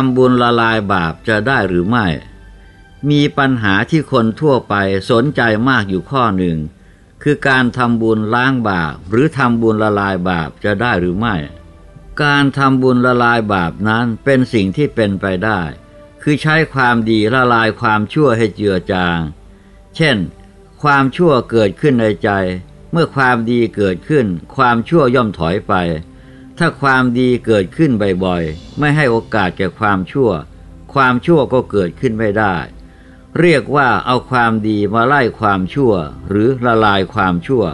ทำบุญละลายบาปจะได้หรือไม่ มีปัญหาที่คนทั่วไปสนใจมากอยู่ข้อหนึ่ง คือการทำบุญล้างบาปหรือทำบุญละลายบาปจะได้หรือไม่ การทำบุญละลายบาปนั้นเป็นสิ่งที่เป็นไปได้ คือใช้ความดีละลายความชั่วให้เจือจาง เช่น ความชั่วเกิดขึ้นในใจ เมื่อความดีเกิดขึ้น ความชั่วย่อมถอยไป ถ้าความดีเกิดขึ้นบ่อยๆ ไม่ให้โอกาสแก่ความชั่ว ความชั่วก็เกิดขึ้นไม่ได้ เรียกว่าเอาความดีมาไล่ความชั่ว หรือละลายความชั่ว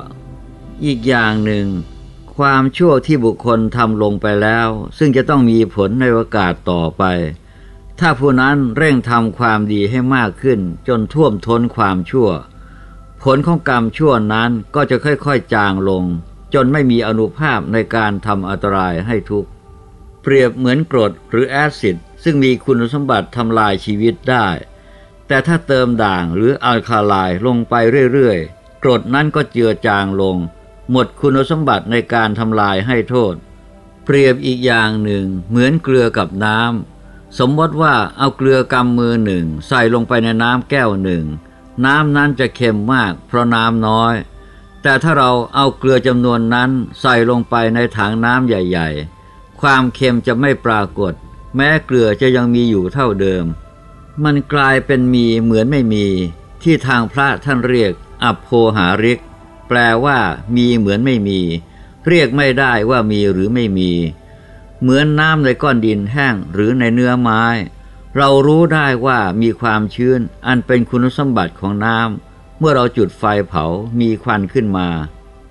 อีกอย่างหนึ่ง ความชั่วที่บุคคลทำลงไปแล้ว ซึ่งจะต้องมีผลในโอกาสต่อไป ถ้าผู้นั้นเร่งทำความดีให้มากขึ้น จนท่วมท้นความชั่ว ผลของกรรมชั่วนั้นก็จะค่อยๆจางลง จนไม่มีอนุภาพในการทำอันตรายให้ทุกข์ เปรียบเหมือนกรดหรือแอซิดซึ่งมีคุณสมบัติทำลายชีวิตได้ แต่ถ้าเติมด่างหรืออัลคาไลลงไปเรื่อยๆ กรดนั้นก็เจือจางลง หมดคุณสมบัติในการทำลายให้โทษ เปรียบอีกอย่างหนึ่งเหมือนเกลือกับน้ำสมมติว่าเอาเกลือกำมือหนึ่งใส่ลงไปในน้ำแก้วหนึ่งน้ำนั้นจะเค็มมากเพราะน้ำน้อย แต่ถ้าเราเอาเกลือจำนวนนั้นใส่ลงไปในถังน้ำใหญ่ ๆ ความเค็มจะไม่ปรากฏ แม้เกลือจะยังมีอยู่เท่าเดิม มันกลายเป็นมีเหมือนไม่มี ที่ทางพระท่านเรียกอัพโพหาริก แปลว่ามีเหมือนไม่มี เรียกไม่ได้ว่ามีหรือไม่มี เหมือนน้ำในก้อนดินแห้งหรือในเนื้อไม้ เรารู้ได้ว่ามีความชื้นอันเป็นคุณสมบัติของน้ำ มื่อเราจุดไฟเผามีควันขึ้นมา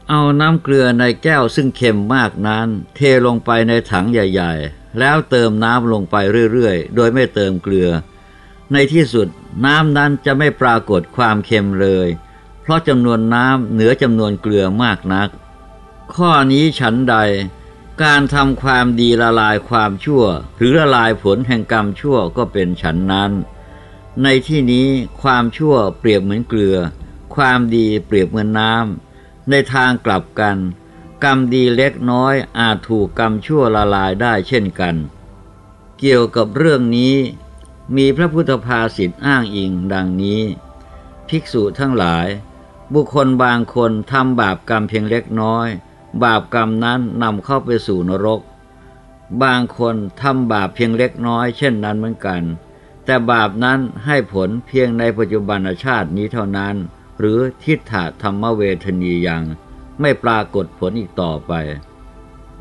เอาน้ำเกลือในแก้วซึ่งเค็มมากนั้น เทลงไปในถังใหญ่ ๆ แล้วเติมน้ำลงไปเรื่อยๆ โดยไม่เติมเกลือ ในที่สุดน้ำนั้นจะไม่ปรากฏความเค็มเลย เพราะจำนวนน้ำเหนือจำนวนเกลือมากนัก ข้อนี้ฉันใด การทำความดีละลายความชั่ว หรือละลายผลแห่งกรรมชั่วก็เป็นฉันนั้น ในที่นี้ความชั่วเปรียบเหมือนเกลือ ความดีเปรียบเหมือนน้ำในทางกลับกัน กรรมดีเล็กน้อยอาจถูกกรรมชั่วละลายได้เช่นกัน เกี่ยวกับเรื่องนี้ มีพระพุทธภาษิตอ้างอิงดังนี้ ภิกษุทั้งหลาย บุคคลบางคนทำบาปกรรมเพียงเล็กน้อย บาปกรรมนั้นนำเข้าไปสู่นรก บางคนทำบาปเพียงเล็กน้อย เช่นนั้นเหมือนกันแต่บาปนั้นให้ผลเพียงในปัจจุบันชาตินี้เท่านั้น หรือทิฏฐธรรมเวทนียังไม่ปรากฏผลอีกต่อไป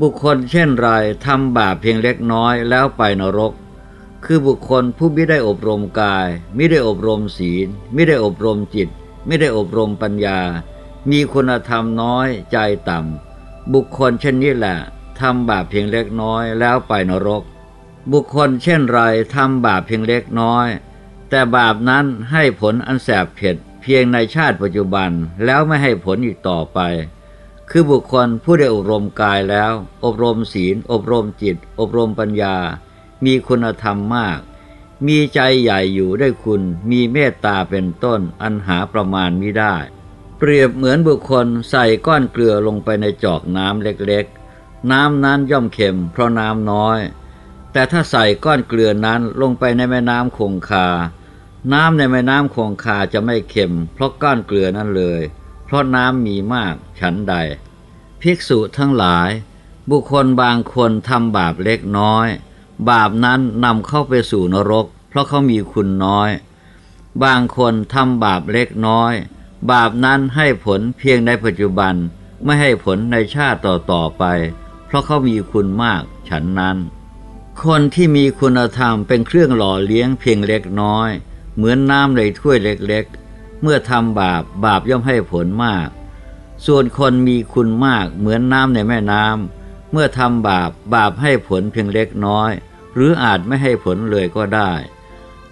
บุคคลเช่นไรทำบาปเพียงเล็กน้อยแล้วไปนรก คือบุคคลผู้ไม่ได้อบรมกาย ไม่ได้อบรมศีล ไม่ได้อบรมจิต ไม่ได้อบรมปัญญา มีคุณธรรมน้อยใจต่ำบุคคลเช่นนี้แหละทำบาปเพียงเล็กน้อยแล้วไปนรก บุคคลเช่นไรทำบาปเพียงเล็กน้อย แต่บาปนั้นให้ผลอันแสบเผ็ด เพียงในชาติปัจจุบันแล้วไม่ให้ผลอีกต่อไป คือบุคคลผู้ได้อบรมกายแล้ว อบรมศีล อบรมจิต อบรมปัญญา มีคุณธรรมมาก มีใจใหญ่อยู่ได้คุณ มีเมตตาเป็นต้น อันหาประมาณมิได้ เปรียบเหมือนบุคคลใส่ก้อนเกลือลงไปในจอกน้ำเล็กๆ น้ำนั้นย่อมเค็มเพราะน้ำน้อย แต่ถ้าใส่ก้อนเกลือนั้นลงไปในแม่น้ำคงคา น้ำในแม่น้ำคงคาจะไม่เค็ม เพราะก้อนเกลือนั้นเลย เพราะน้ำมีมากฉันใด ภิกษุทั้งหลาย บุคคลบางคนทำบาปเล็กน้อย บาปนั้นนำเข้าไปสู่นรก เพราะเขามีคุณน้อย บางคนทำบาปเล็กน้อย บาปนั้นให้ผลเพียงในปัจจุบันไม่ให้ผลในชาติต่อๆไป เพราะเขามีคุณมากฉันนั้น คนที่มีคุณธรรมเป็นเครื่องหล่อเลี้ยงเพียงเล็กน้อย เหมือนน้ำในถ้วยเล็กๆ เมื่อทำบาปบาปย่อมให้ผลมาก ส่วนคนมีคุณมากเหมือนน้ำในแม่น้ำเมื่อทำบาปบาปให้ผลเพียงเล็กน้อย หรืออาจไม่ให้ผลเลยก็ได้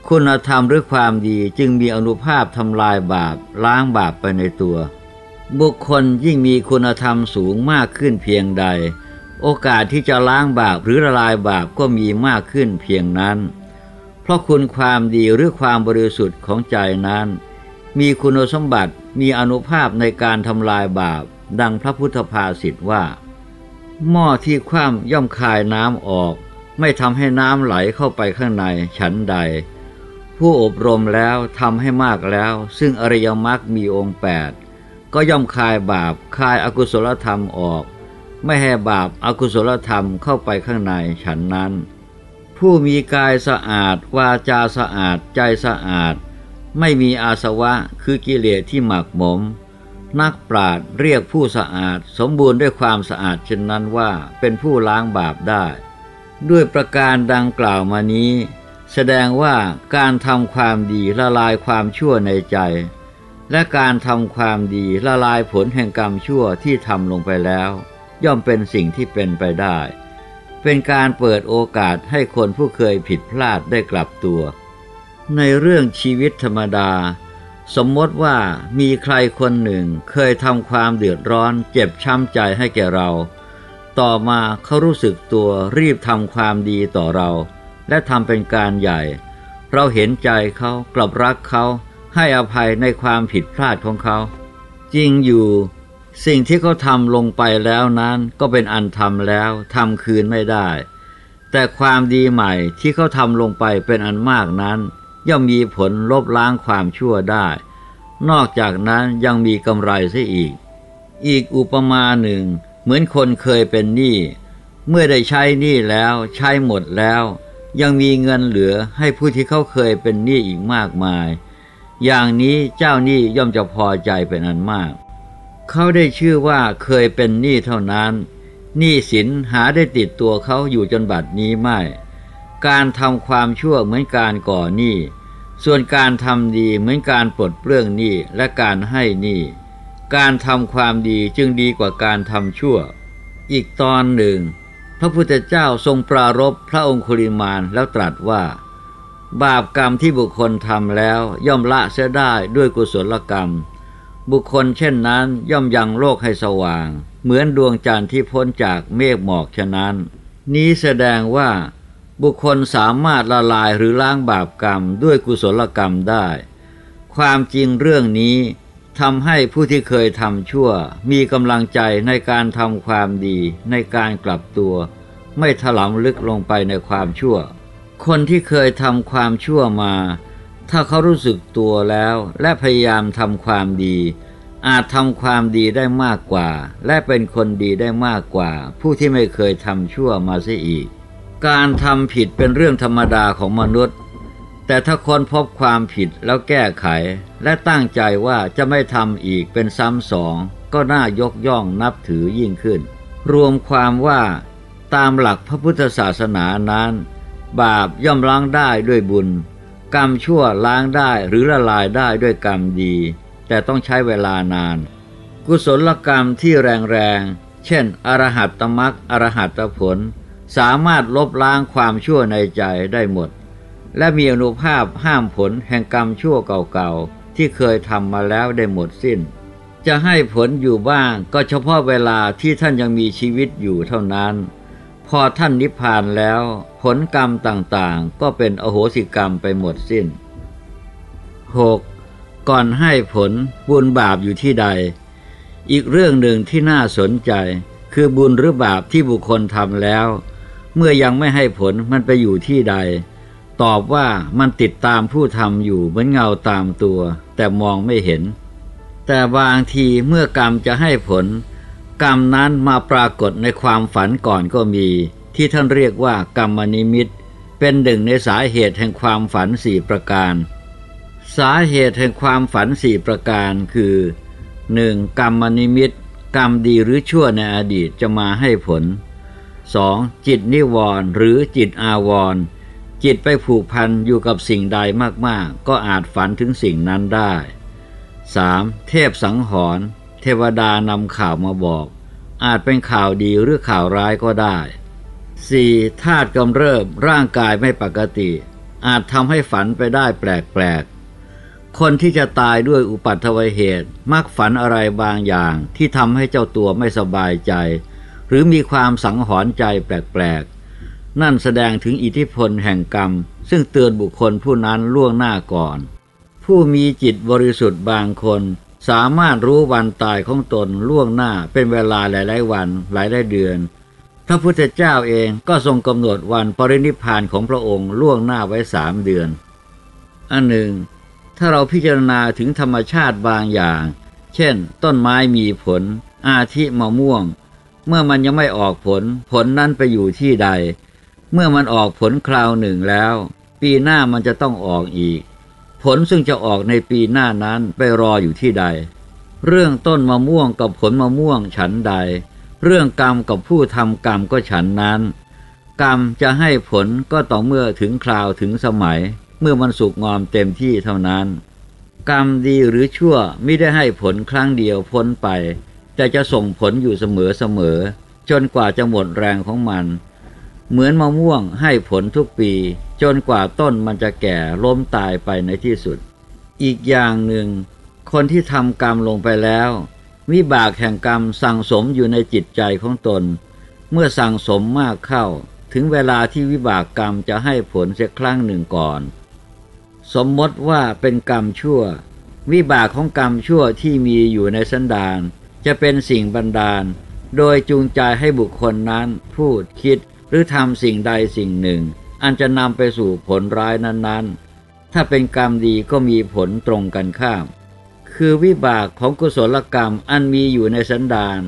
คุณธรรมหรือความดีจึงมีอนุภาพทำลายบาปล้างบาปไปในตัว บุคคลยิ่งมีคุณธรรมสูงมากขึ้นเพียงใด โอกาสที่จะล้างบาปหรือละลายบาปก็มีมากขึ้นเพียงนั้น เพราะคุณความดีหรือความบริสุทธิ์ของใจนั้น มีคุณสมบัติมีอนุภาพในการทำลายบาป ดังพระพุทธภาษิตว่า หม้อที่คว่ำย่อมคายน้ำออก ไม่ทำให้น้ำไหลเข้าไปข้างในฉันใด ผู้อบรมแล้วทำให้มากแล้ว ซึ่งอริยมรรคมีองค์แปดก็ย่อมคายบาปคายอากุศลธรรมออก ไม่ให้บาปอากุศลธรรมเข้าไปข้างในฉันนั้น ผู้มีกายสะอาด วาจาสะอาดใจสะอาด ไม่มีอาสวะคือกิเลสที่หมักหมม นักปราดเรียกผู้สะอาด สมบูรณ์ด้วยความสะอาดเช่นนั้นว่าเป็นผู้ล้างบาปได้ ด้วยประการดังกล่าวมานี้ แสดงว่าการทำความดีละลายความชั่วในใจ และการทำความดีละลายผลแห่งกรรมชั่วที่ทำลงไปแล้ว ย่อมเป็นสิ่งที่เป็นไปได้ เป็นการเปิดโอกาสให้คนผู้เคยผิดพลาดได้กลับตัว ในเรื่องชีวิตธรรมดา สมมติว่ามีใครคนหนึ่งเคยทำความเดือดร้อนเจ็บช้ำใจให้แก่เรา ต่อมาเขารู้สึกตัวรีบทำความดีต่อเรา และทำเป็นการใหญ่ เราเห็นใจเขากลับรักเขาให้อภัยในความผิดพลาดของเขา จริงอยู่ สิ่งที่เขาทำลงไปแล้วนั้นก็เป็นอันทำแล้วทำคืนไม่ได้ แต่ความดีใหม่ที่เขาทำลงไปเป็นอันมากนั้น ย่อมมีผลลบล้างความชั่วได้ นอกจากนั้นยังมีกำไรเสียอีก อีกอุปมาหนึ่ง เหมือนคนเคยเป็นหนี้เมื่อได้ใช้หนี้แล้วใช้หมดแล้ว ยังมีเงินเหลือให้ผู้ที่เขาเคยเป็นหนี้อีกมากมาย อย่างนี้เจ้าหนี้ย่อมจะพอใจเป็นอันมาก เขาได้ชื่อว่าเคยเป็นหนี้เท่านั้นหนี้สินหาได้ติดตัวเขาอยู่จนบัดนี้ไม่ การทำความชั่วเหมือนการก่อหนี้ส่วนการทำดีเหมือนการปลดเปลื้องหนี้และการให้หนี้การทำความดีจึงดีกว่าการทำชั่ว อีกตอนหนึ่ง พระพุทธเจ้าทรงปรารบพระองคุลิมานแล้วตรัสว่า บาปกรรมที่บุคคลทำแล้วย่อมละเสียได้ด้วยกุศลกรรม บุคคลเช่นนั้นย่อมยังโลกให้สว่าง เหมือนดวงจันทร์ที่พ้นจากเมฆหมอกฉะนั้น นี้แสดงว่าบุคคลสามารถละลายหรือล้างบาปกรรมด้วยกุศลกรรมได้ ความจริงเรื่องนี้ทำให้ผู้ที่เคยทำชั่ว มีกำลังใจในการทำความดีในการกลับตัว ไม่ถลำลึกลงไปในความชั่ว คนที่เคยทำความชั่วมา ถ้าเขารู้สึกตัวแล้วและพยายามทำความดี อาจทำความดีได้มากกว่า และเป็นคนดีได้มากกว่า ผู้ที่ไม่เคยทำชั่วมาเสียอีก การทำผิดเป็นเรื่องธรรมดาของมนุษย์ แต่ถ้าคนพบความผิดแล้วแก้ไข และตั้งใจว่าจะไม่ทำอีกเป็นซ้ำสอง ก็น่ายกย่องนับถือยิ่งขึ้น รวมความว่าตามหลักพระพุทธศาสนานั้น บาปย่อมล้างได้ด้วยบุญ กรรมชั่วล้างได้หรือละลายได้ด้วยกรรมดี แต่ต้องใช้เวลานาน กุศลกรรมที่แรงๆ เช่น อรหัตตมรรคอรหัตผล สามารถลบล้างความชั่วในใจได้หมด และมีอนุภาพห้ามผลแห่งกรรมชั่วเก่าๆ ที่เคยทำมาแล้วได้หมดสิ้น จะให้ผลอยู่บ้างก็เฉพาะเวลาที่ท่านยังมีชีวิตอยู่เท่านั้น พอท่านนิพพานแล้ว ผลกรรมต่างๆ ก็เป็นอโหสิกรรมไปหมดสิ้น 6. ก่อนให้ผลบุญบาปอยู่ที่ใด อีกเรื่องหนึ่งที่น่าสนใจ คือบุญหรือบาปที่บุคคลทำแล้ว เมื่อยังไม่ให้ผลมันไปอยู่ที่ใด ตอบว่ามันติดตามผู้ทำอยู่เหมือนเงาตามตัว แต่มองไม่เห็น แต่บางทีเมื่อกรรมจะให้ผล กรรมนั้นมาปรากฏในความฝันก่อนก็มี ที่ท่านเรียกว่ากรรมนิมิต เป็นหนึ่งในสาเหตุแห่งความฝันสี่ประการ สาเหตุแห่งความฝันสี่ประการคือ 1. กรรมนิมิต กรรมดีหรือชั่วในอดีตจะมาให้ผล 2. จิตนิวรณ์หรือจิตอาวรณ์จิตไปผูกพันอยู่กับสิ่งใดมากๆ ก็อาจฝันถึงสิ่งนั้นได้ 3. เทพสังหรณ์ เทวดานำข่าวมาบอก อาจเป็นข่าวดีหรือข่าวร้ายก็ได้ 4. ธาตุกำเริบร่างกายไม่ปกติ อาจทำให้ฝันไปได้แปลกๆ คนที่จะตายด้วยอุปัตถวเหตุ มักฝันอะไรบางอย่างที่ทำให้เจ้าตัวไม่สบายใจ หรือมีความสังหรณ์ใจแปลกๆ นั่นแสดงถึงอิทธิพลแห่งกรรม ซึ่งเตือนบุคคลผู้นั้นล่วงหน้าก่อน ผู้มีจิตบริสุทธิ์บางคน สามารถรู้วันตายของตนล่วงหน้าเป็นเวลาหลาย ๆ วันหลายๆเดือนพพระพุทธเจ้าเองก็ทรงกำหนดวันปรินิพพานของพระองค์ล่วงหน้าไว้สามเดือน อันหนึ่ง ถ้าเราพิจารณาถึงธรรมชาติบางอย่าง เช่น ต้นไม้มีผล อาทิมะม่วง เมื่อมันยังไม่ออกผล ผลนั้นไปอยู่ที่ใด เมื่อมันออกผลคราวหนึ่งแล้ว ปีหน้ามันจะต้องออกอีก ผลซึ่งจะออกในปีหน้านั้นไปรออยู่ที่ใด เรื่องต้นมะม่วงกับผลมะม่วงฉันใด เรื่องกรรมกับผู้ทำกรรมก็ฉันนั้น กรรมจะให้ผลก็ต่อเมื่อถึงคราวถึงสมัย เมื่อมันสุกงอมเต็มที่เท่านั้น กรรมดีหรือชั่วไม่ได้ให้ผลครั้งเดียวพ้นไป แต่จะส่งผลอยู่เสมอเสมอจนกว่าจะหมดแรงของมัน เหมือนมะม่วงให้ผลทุกปี จนกว่าต้นมันจะแก่ล้มตายไปในที่สุด อีกอย่างหนึ่ง คนที่ทำกรรมลงไปแล้ว วิบากแห่งกรรมสั่งสมอยู่ในจิตใจของตน เมื่อสั่งสมมากเข้า ถึงเวลาที่วิบากกรรมจะให้ผลเสียครั้งหนึ่งก่อน สมมติว่าเป็นกรรมชั่ว วิบากของกรรมชั่วที่มีอยู่ในสันดานจะเป็นสิ่งบันดาล โดยจูงใจให้บุคคลนั้นพูดคิด หรือทำสิ่งใดสิ่งหนึ่ง อันจะนำไปสู่ผลร้ายนั้นๆ ถ้าเป็นกรรมดีก็มีผลตรงกันข้าม คือวิบากของกุศลกรรมอันมีอยู่ในสันดาน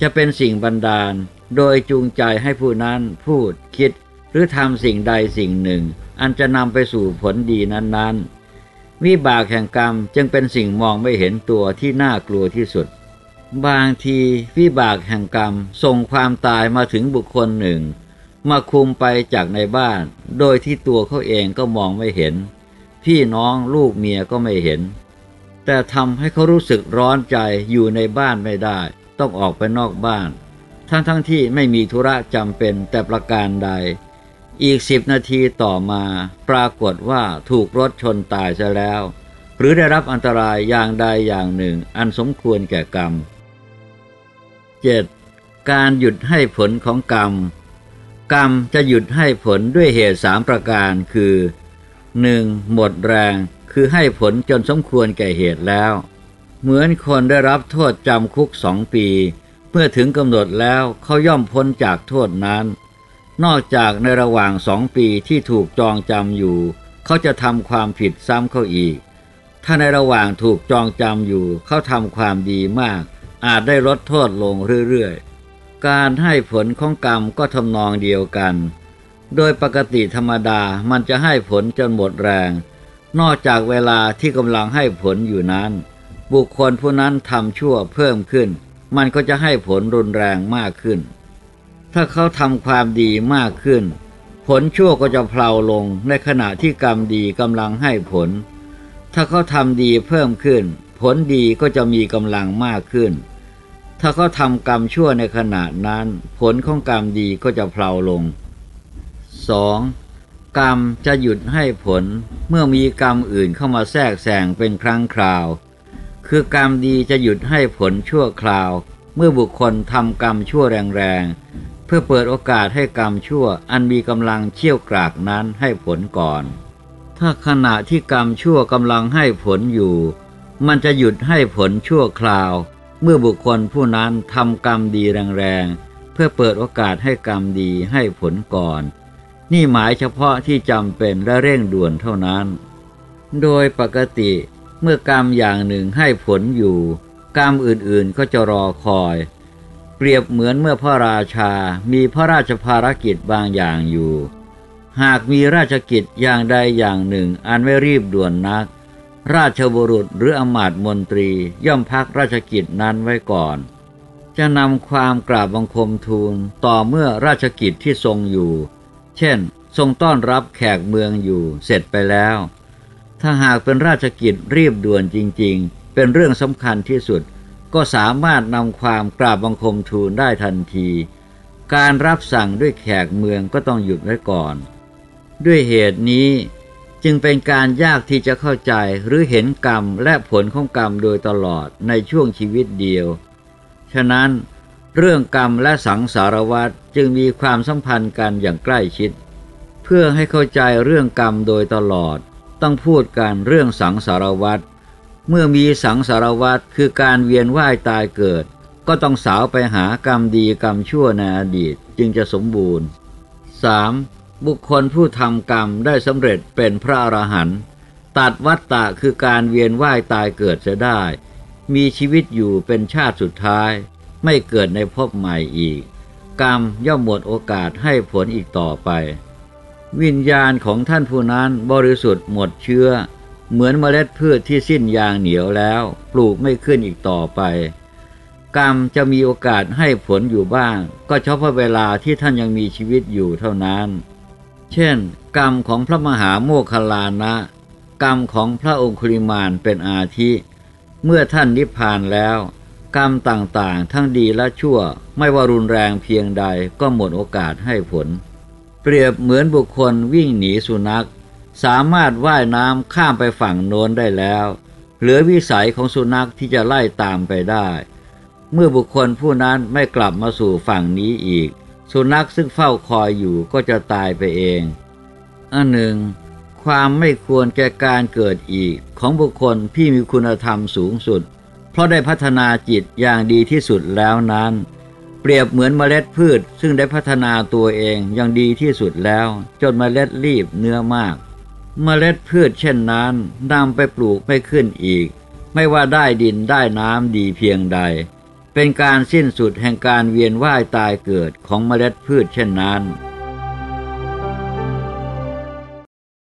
จะเป็นสิ่งบันดาล โดยจูงใจให้ผู้นั้นพูดคิด หรือทำสิ่งใดสิ่งหนึ่ง อันจะนำไปสู่ผลดีนั้นๆ วิบากแห่งกรรมจึงเป็นสิ่งมองไม่เห็นตัวที่น่ากลัวที่สุด บางทีวิบากแห่งกรรมส่งความตายมาถึงบุคคลหนึ่ง มาคุมไปจากในบ้าน โดยที่ตัวเขาเองก็มองไม่เห็น พี่น้องลูกเมียก็ไม่เห็น แต่ทำให้เขารู้สึกร้อนใจอยู่ในบ้านไม่ได้ ต้องออกไปนอกบ้าน ทั้งๆทที่ไม่มีธุระจำเป็นแต่ประการใด อีกสิบนาทีต่อมาปรากฏว่าถูกรถชนตายซะแล้ว หรือได้รับอันตรายอย่างใดอย่างหนึ่ง อันสมควรแก่กรรม 7. การหยุดให้ผลของกรรม กรรมจะหยุดให้ผลด้วยเหตุสามประการคือ 1. หมดแรงคือให้ผลจนสมควรแก่เหตุแล้ว เหมือนคนได้รับโทษจำคุกสองปี เมื่อถึงกำหนดแล้วเขาย่อมพ้นจากโทษนั้น นอกจากในระหว่างสองปีที่ถูกจองจำอยู่ เขาจะทำความผิดซ้ำเขาอีก ถ้าในระหว่างถูกจองจำอยู่เขาทำความดีมาก อาจได้ลดโทษลงเรื่อยๆ การให้ผลของกรรมก็ทำนองเดียวกัน โดยปกติธรรมดามันจะให้ผลจนหมดแรง นอกจากเวลาที่กำลังให้ผลอยู่นั้น บุคคลผู้นั้นทำชั่วเพิ่มขึ้น มันก็จะให้ผลรุนแรงมากขึ้น ถ้าเขาทำความดีมากขึ้น ผลชั่วก็จะเพลาลงในขณะที่กรรมดีกำลังให้ผล ถ้าเขาทำดีเพิ่มขึ้น ผลดีก็จะมีกำลังมากขึ้น ถ้าเขาทำกรรมชั่วในขณะนั้น ผลของกรรมดีก็จะเพลาลง 2. กรรมจะหยุดให้ผลเมื่อมีกรรมอื่นเข้ามาแทรกแซงเป็นครั้งคราว คือกรรมดีจะหยุดให้ผลชั่วคราว เมื่อบุคคลทำกรรมชั่วแรงๆ เพื่อเปิดโอกาสให้กรรมชั่วอันมีกำลังเชี่ยวกรากนั้นให้ผลก่อน ถ้าขณะที่กรรมชั่วกำลังให้ผลอยู่ มันจะหยุดให้ผลชั่วคราว เมื่อบุคคลผู้นั้นทำกรรมดีแรงๆ เพื่อเปิดโอกาสให้กรรมดีให้ผลก่อน นี่หมายเฉพาะที่จำเป็นและเร่งด่วนเท่านั้น โดยปกติเมื่อกรรมอย่างหนึ่งให้ผลอยู่ กรรมอื่นๆก็จะรอคอย เปรียบเหมือนเมื่อพระราชามีพระราชภารกิจบางอย่างอยู่ หากมีราชกิจอย่างใดอย่างหนึ่งอันไม่รีบด่วนนัก ราชบุรุษหรืออมาตย์มนตรีย่อมพักราชกิจนั้นไว้ก่อน จะนำความกราบบังคมทูลต่อเมื่อราชกิจที่ทรงอยู่ เช่น ทรงต้อนรับแขกเมืองอยู่เสร็จไปแล้ว ถ้าหากเป็นราชกิจรีบด่วนจริง ๆ เป็นเรื่องสำคัญที่สุด ก็สามารถนำความกราบบังคมทูลได้ทันที การรับสั่งด้วยแขกเมืองก็ต้องหยุดไว้ก่อน ด้วยเหตุนี้ จึงเป็นการยากที่จะเข้าใจหรือเห็นกรรมและผลของกรรมโดยตลอดในช่วงชีวิตเดียว ฉะนั้นเรื่องกรรมและสังสารวัฏจึงมีความสัมพันธ์กันอย่างใกล้ชิด เพื่อให้เข้าใจเรื่องกรรมโดยตลอด ต้องพูดกันเรื่องสังสารวัฏเมื่อมีสังสารวัฏคือการเวียนว่ายตายเกิด ก็ต้องสาวไปหากรรมดีกรรมชั่วในอดีตจึงจะสมบูรณ์ 3. บุคคลผู้ทำกรรมได้สำเร็จเป็นพระอรหันต์ตัดวัตตะคือการเวียนว่ายตายเกิดจะได้ มีชีวิตอยู่เป็นชาติสุดท้าย ไม่เกิดในภพใหม่อีก กรรมย่อมหมดโอกาสให้ผลอีกต่อไป วิญญาณของท่านผู้นั้นบริสุทธิ์หมดเชื้อ เหมือนเมล็ดพืชที่สิ้นยางเหนียวแล้ว ปลูกไม่ขึ้นอีกต่อไป กรรมจะมีโอกาสให้ผลอยู่บ้าง ก็เฉพาะเวลาที่ท่านยังมีชีวิตอยู่เท่านั้น เช่น กรรมของพระมหาโมคคลานะ กรรมของพระองคุลิมานเป็นอาทิ เมื่อท่านนิพพานแล้ว กรรมต่างๆ ทั้งดีและชั่ว ไม่ว่ารุนแรงเพียงใดก็หมดโอกาสให้ผล เปรียบเหมือนบุคคลวิ่งหนีสุนัข สามารถว่ายน้ำข้ามไปฝั่งโน้นได้แล้ว เหลือวิสัยของสุนัขที่จะไล่ตามไปได้ เมื่อบุคคลผู้นั้นไม่กลับมาสู่ฝั่งนี้อีก สุนัขซึ่งเฝ้าคอยอยู่ก็จะตายไปเอง อันหนึ่ง ความไม่ควรแก่การเกิดอีกของบุคคลที่มีคุณธรรมสูงสุด เพราะได้พัฒนาจิตอย่างดีที่สุดแล้วนั้น เปรียบเหมือนเมล็ดพืชซึ่งได้พัฒนาตัวเองอย่างดีที่สุดแล้ว จนเมล็ดรีบเนื้อมาก เมล็ดพืชเช่นนั้นนำไปปลูกไม่ขึ้นอีก ไม่ว่าได้ดินได้น้ำดีเพียงใด เป็นการสิ้นสุดแห่งการเวียนว่ายตายเกิดของเมล็ดพืชเช่นนั้น